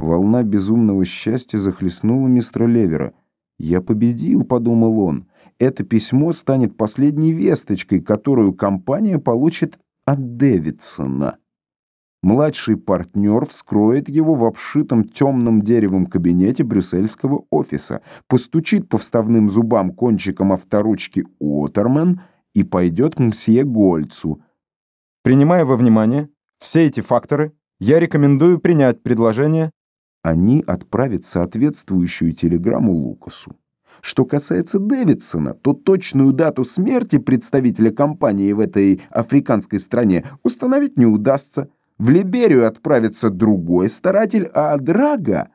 Волна безумного счастья захлестнула мистера Левера. «Я победил», — подумал он. «Это письмо станет последней весточкой, которую компания получит от Дэвидсона». Младший партнер вскроет его в обшитом темным деревом кабинете брюссельского офиса, постучит по вставным зубам кончиком авторучки Уотермен и пойдет к мсье Гольцу. Принимая во внимание все эти факторы, я рекомендую принять предложение они отправят соответствующую телеграмму Лукасу. Что касается Дэвидсона, то точную дату смерти представителя компании в этой африканской стране установить не удастся. В Либерию отправится другой старатель, а Драга...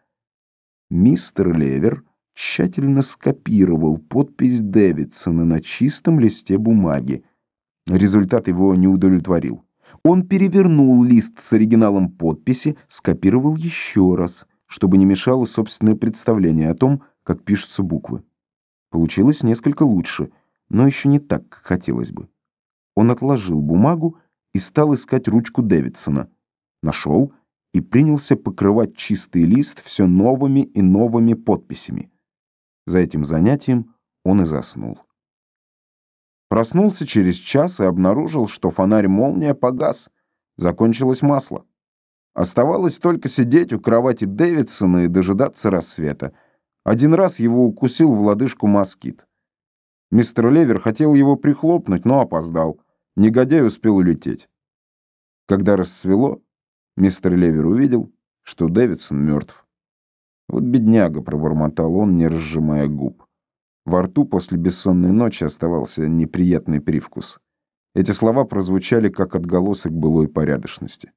Мистер Левер тщательно скопировал подпись Дэвидсона на чистом листе бумаги. Результат его не удовлетворил. Он перевернул лист с оригиналом подписи, скопировал еще раз — чтобы не мешало собственное представление о том, как пишутся буквы. Получилось несколько лучше, но еще не так, как хотелось бы. Он отложил бумагу и стал искать ручку Дэвидсона. Нашел и принялся покрывать чистый лист все новыми и новыми подписями. За этим занятием он и заснул. Проснулся через час и обнаружил, что фонарь-молния погас. Закончилось масло. Оставалось только сидеть у кровати Дэвидсона и дожидаться рассвета. Один раз его укусил в лодыжку москит. Мистер Левер хотел его прихлопнуть, но опоздал. Негодяй успел улететь. Когда рассвело, мистер Левер увидел, что Дэвидсон мертв. «Вот бедняга», — пробормотал он, не разжимая губ. Во рту после бессонной ночи оставался неприятный привкус. Эти слова прозвучали как отголосок былой порядочности.